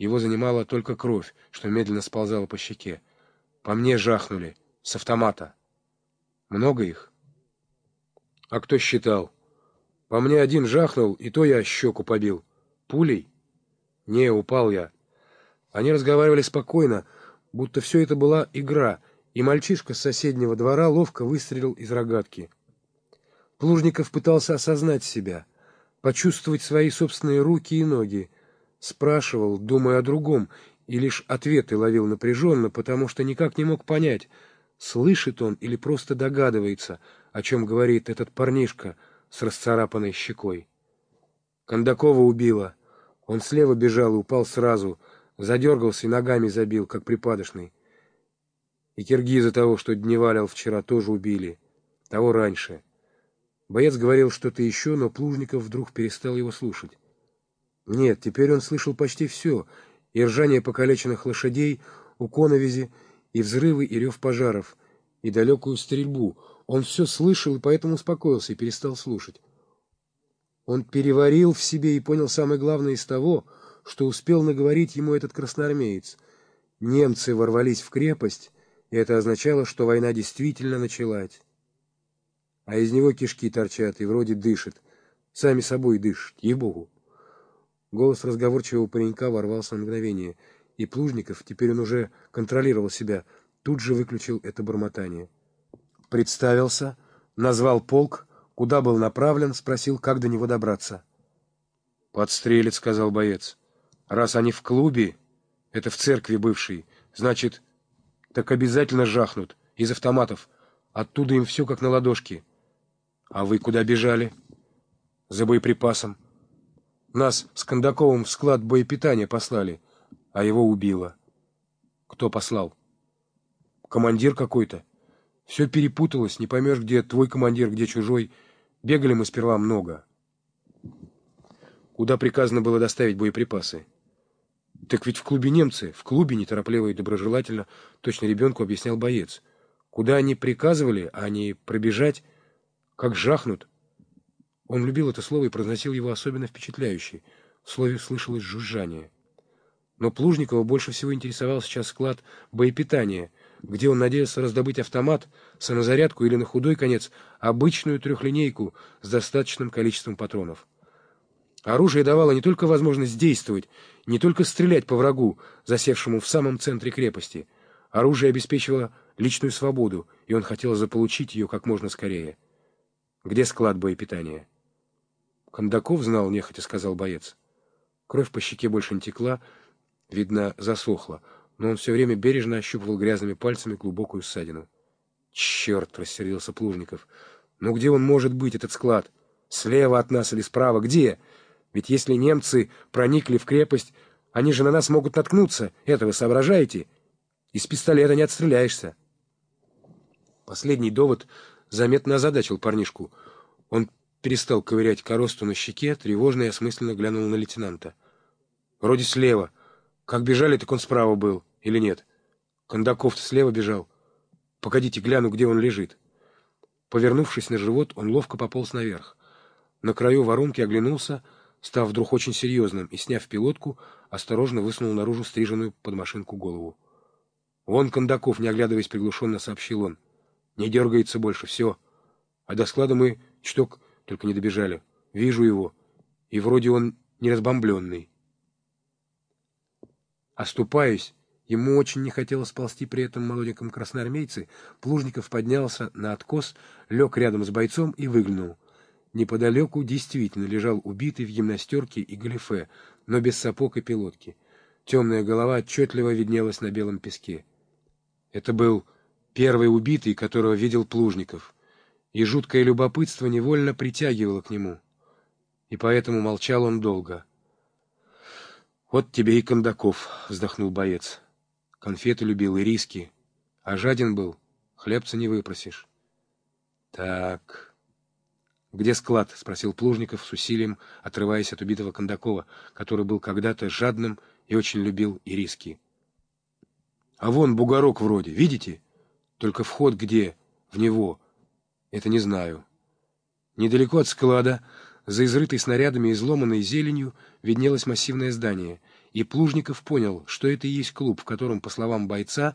Его занимала только кровь, что медленно сползала по щеке. По мне жахнули. С автомата. Много их? А кто считал? По мне один жахнул, и то я щеку побил. Пулей? Не, упал я. Они разговаривали спокойно, будто все это была игра, и мальчишка с соседнего двора ловко выстрелил из рогатки. Плужников пытался осознать себя, почувствовать свои собственные руки и ноги, спрашивал, думая о другом, и лишь ответы ловил напряженно, потому что никак не мог понять, слышит он или просто догадывается, о чем говорит этот парнишка с расцарапанной щекой. Кондакова убила. Он слева бежал и упал сразу, задергался и ногами забил, как припадочный. И киргиза того, что дневалил вчера, тоже убили. Того раньше. Боец говорил что-то еще, но Плужников вдруг перестал его слушать. Нет, теперь он слышал почти все, и ржание покалеченных лошадей у коновизи, и взрывы, и рев пожаров, и далекую стрельбу. Он все слышал и поэтому успокоился и перестал слушать. Он переварил в себе и понял самое главное из того, что успел наговорить ему этот красноармеец. Немцы ворвались в крепость, и это означало, что война действительно началась. А из него кишки торчат и вроде дышит. Сами собой дышит, ей-богу. Голос разговорчивого паренька ворвался на мгновение, и Плужников, теперь он уже контролировал себя, тут же выключил это бормотание. Представился, назвал полк, куда был направлен, спросил, как до него добраться. «Подстрелит», — сказал боец. «Раз они в клубе, это в церкви бывшей, значит, так обязательно жахнут, из автоматов. Оттуда им все как на ладошке. А вы куда бежали?» «За боеприпасом». Нас с Кондаковым в склад боепитания послали, а его убило. Кто послал? Командир какой-то. Все перепуталось, не поймешь, где твой командир, где чужой. Бегали мы сперва много. Куда приказано было доставить боеприпасы? Так ведь в клубе немцы, в клубе неторопливо и доброжелательно, точно ребенку объяснял боец. Куда они приказывали, а не пробежать, как жахнут, он любил это слово и произносил его особенно впечатляюще. В слове слышалось жужжание. Но Плужникова больше всего интересовал сейчас склад боепитания, где он надеялся раздобыть автомат, самозарядку или, на худой конец, обычную трехлинейку с достаточным количеством патронов. Оружие давало не только возможность действовать, не только стрелять по врагу, засевшему в самом центре крепости. Оружие обеспечивало личную свободу, и он хотел заполучить ее как можно скорее. Где склад боепитания? Кондаков знал, нехотя сказал боец. Кровь по щеке больше не текла, видно, засохла, но он все время бережно ощупывал грязными пальцами глубокую ссадину. «Черт!» — рассердился Плужников. «Ну где он может быть, этот склад? Слева от нас или справа? Где? Ведь если немцы проникли в крепость, они же на нас могут наткнуться. Это вы соображаете? Из пистолета не отстреляешься». Последний довод заметно озадачил парнишку. Он перестал ковырять коросту на щеке, тревожно и осмысленно глянул на лейтенанта. «Вроде слева. Как бежали, так он справа был. Или нет? Кондаков-то слева бежал. Погодите, гляну, где он лежит». Повернувшись на живот, он ловко пополз наверх. На краю воронки оглянулся, став вдруг очень серьезным, и, сняв пилотку, осторожно высунул наружу стриженную под машинку голову. «Вон Кондаков», не оглядываясь приглушенно, сообщил он. «Не дергается больше, все. А до склада мы чток только не добежали. Вижу его, и вроде он не разбомбленный. Оступаясь, ему очень не хотелось ползти при этом молоденьком красноармейце, Плужников поднялся на откос, лег рядом с бойцом и выглянул. Неподалеку действительно лежал убитый в гимнастерке и галифе, но без сапог и пилотки. Темная голова отчетливо виднелась на белом песке. Это был первый убитый, которого видел Плужников — и жуткое любопытство невольно притягивало к нему. И поэтому молчал он долго. «Вот тебе и Кондаков», — вздохнул боец. «Конфеты любил и риски, а жаден был, хлебца не выпросишь». «Так...» «Где склад?» — спросил Плужников с усилием, отрываясь от убитого Кондакова, который был когда-то жадным и очень любил и риски. «А вон бугорок вроде, видите? Только вход где? В него. Это не знаю. Недалеко от склада, за изрытой снарядами и изломанной зеленью, виднелось массивное здание, и Плужников понял, что это и есть клуб, в котором, по словам бойца,